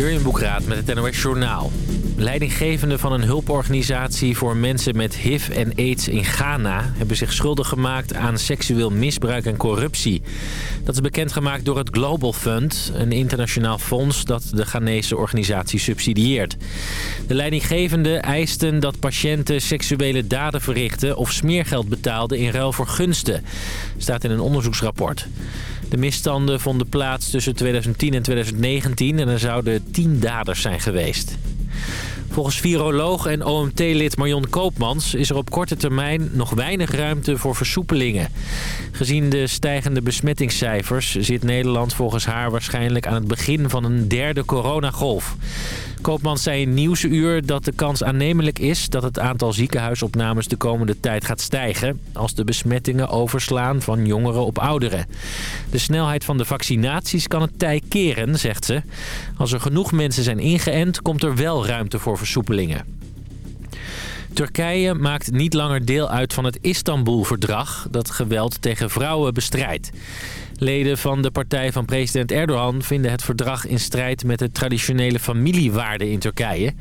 Jurjen Boekraat met het NOS Journaal. Leidinggevenden van een hulporganisatie voor mensen met HIV en AIDS in Ghana... hebben zich schuldig gemaakt aan seksueel misbruik en corruptie. Dat is bekendgemaakt door het Global Fund, een internationaal fonds... dat de Ghanese organisatie subsidieert. De leidinggevenden eisten dat patiënten seksuele daden verrichten... of smeergeld betaalden in ruil voor gunsten, staat in een onderzoeksrapport. De misstanden vonden plaats tussen 2010 en 2019 en er zouden tien daders zijn geweest. Volgens viroloog en OMT-lid Marion Koopmans is er op korte termijn nog weinig ruimte voor versoepelingen. Gezien de stijgende besmettingscijfers zit Nederland volgens haar waarschijnlijk aan het begin van een derde coronagolf. Koopmans zei in Nieuwsuur dat de kans aannemelijk is dat het aantal ziekenhuisopnames de komende tijd gaat stijgen... als de besmettingen overslaan van jongeren op ouderen. De snelheid van de vaccinaties kan het tij keren, zegt ze. Als er genoeg mensen zijn ingeënt, komt er wel ruimte voor versoepelingen. Turkije maakt niet langer deel uit van het Istanbul-verdrag... dat geweld tegen vrouwen bestrijdt. Leden van de partij van president Erdogan vinden het verdrag in strijd met de traditionele familiewaarden in Turkije.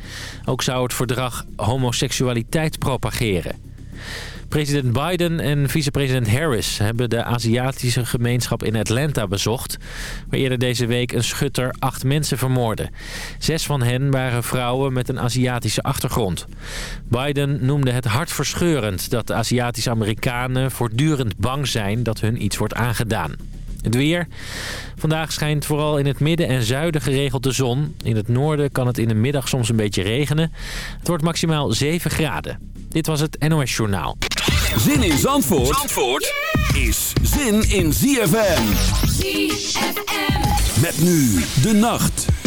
Ook zou het verdrag homoseksualiteit propageren. President Biden en vicepresident Harris hebben de Aziatische gemeenschap in Atlanta bezocht... waar eerder deze week een schutter acht mensen vermoordde. Zes van hen waren vrouwen met een Aziatische achtergrond. Biden noemde het hartverscheurend dat de Aziatische Amerikanen voortdurend bang zijn dat hun iets wordt aangedaan. Het weer. Vandaag schijnt vooral in het midden en zuiden geregeld de zon. In het noorden kan het in de middag soms een beetje regenen. Het wordt maximaal 7 graden. Dit was het NOS Journaal. Zin in Zandvoort, Zandvoort is zin in ZFM. ZFM. Met nu de nacht.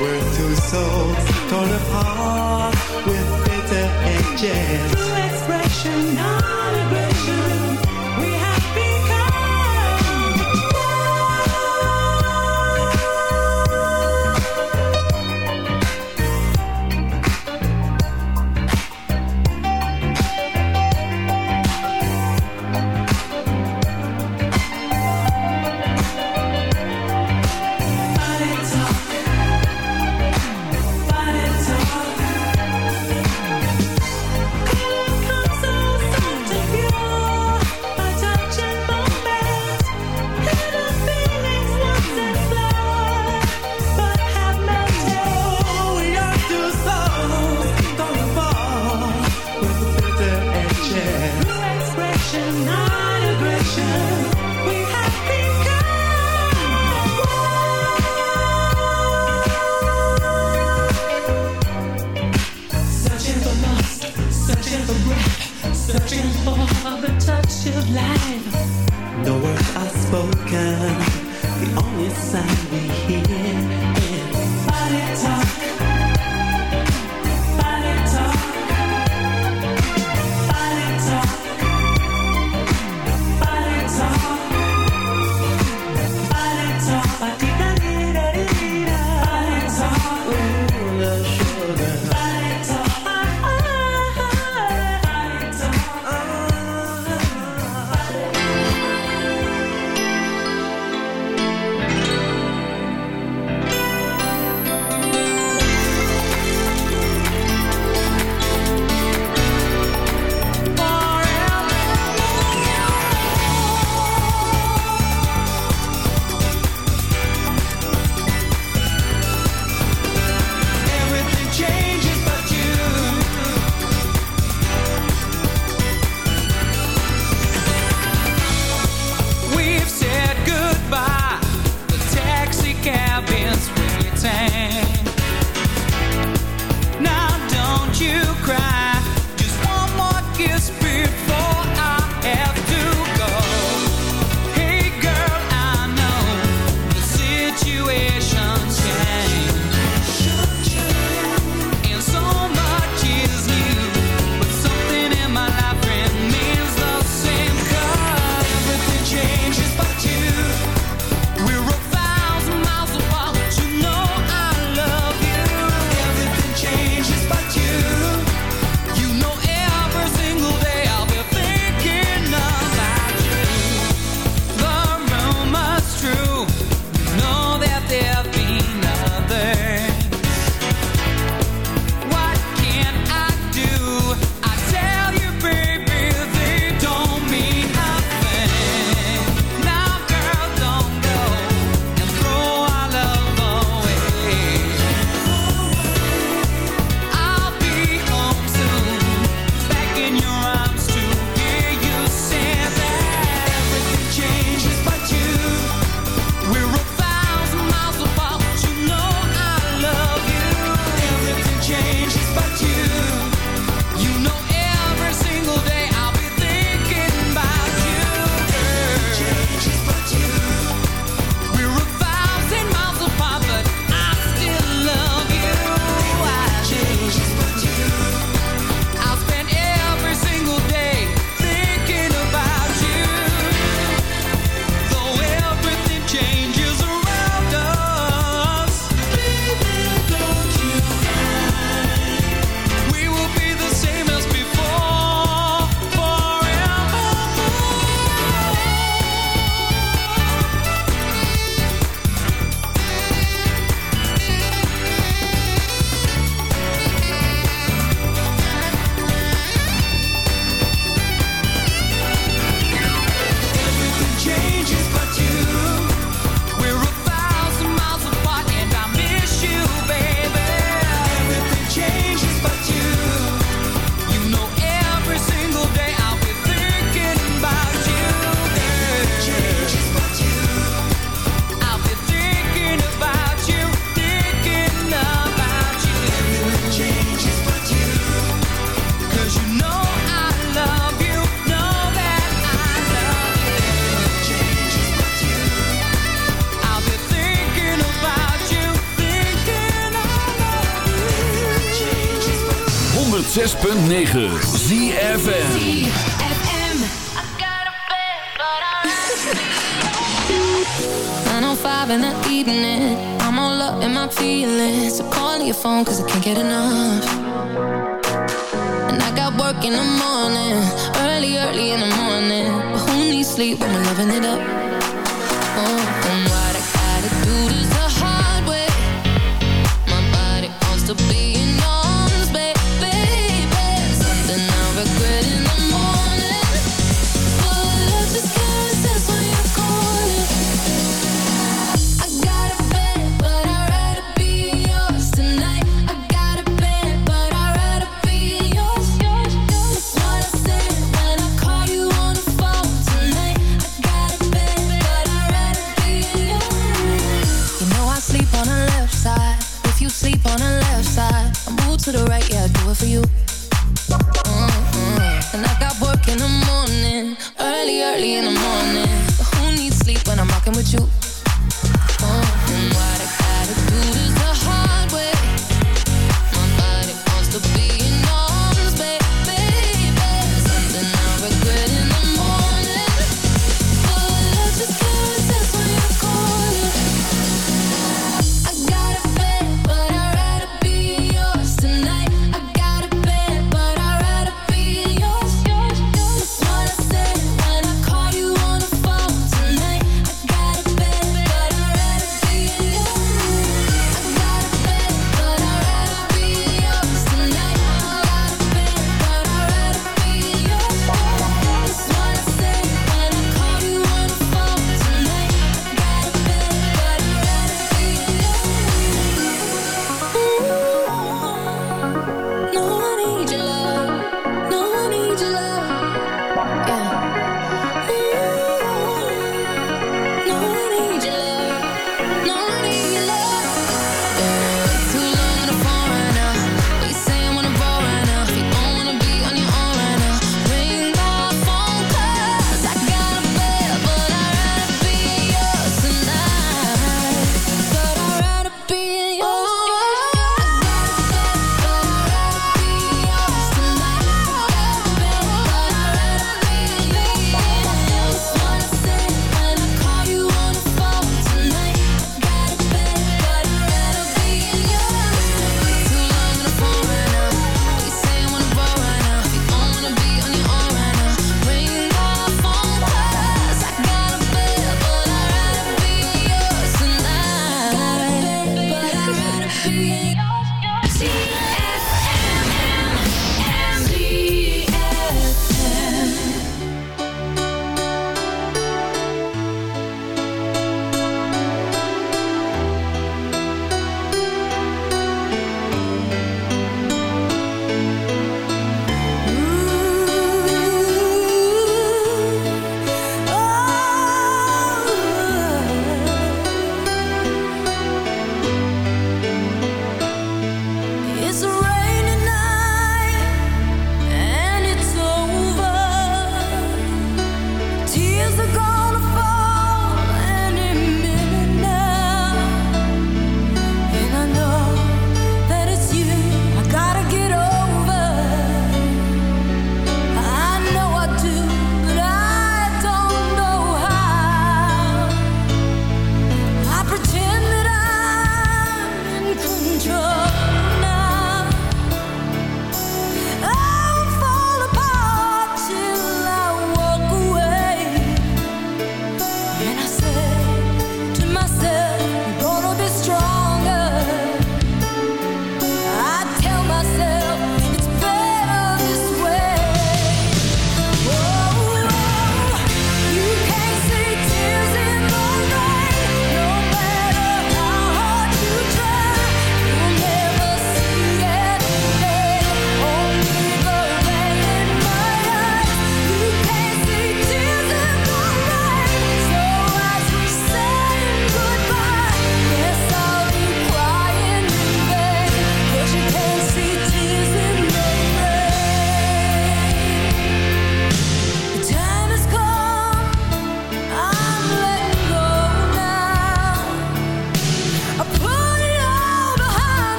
were two souls torn apart with bitter edges. True expression, not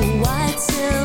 white silk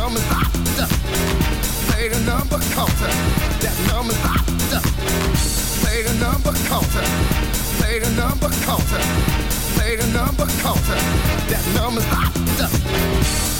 number's hot. Play the number counter. That is hot. Play the number counter. Play the number counter. Play the number counter. That is hot.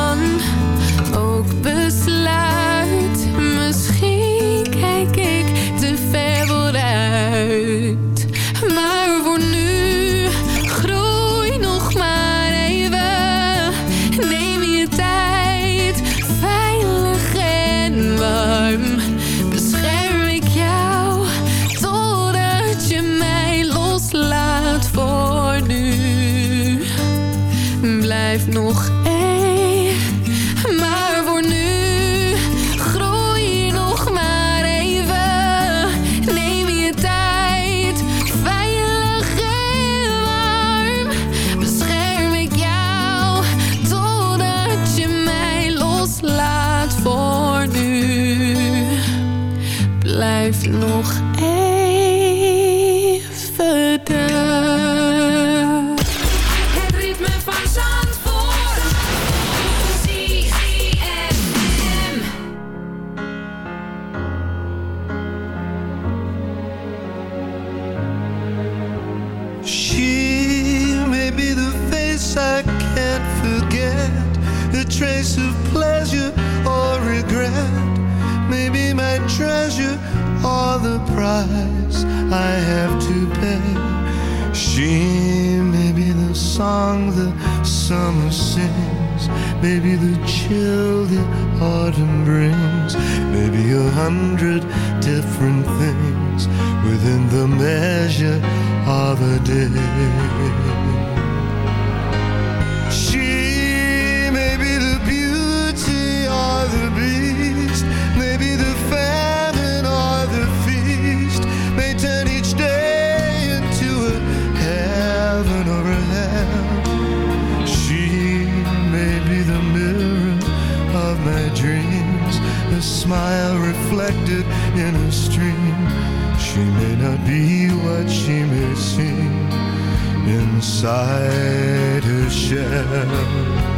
Maybe the chill the autumn brings, maybe a hundred different things within the measure of a day. She may be the beauty or the beast, maybe the fair. smile reflected in a stream. She may not be what she may seem inside her shell.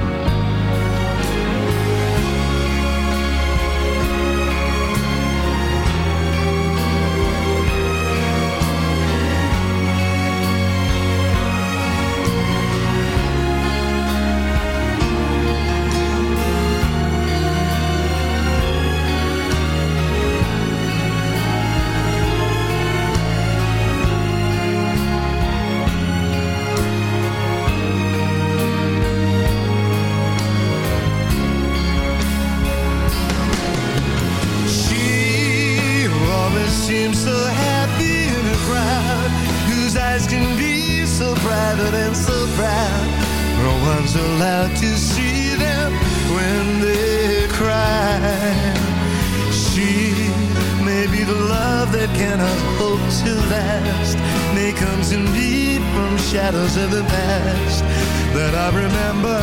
of the past that I remember.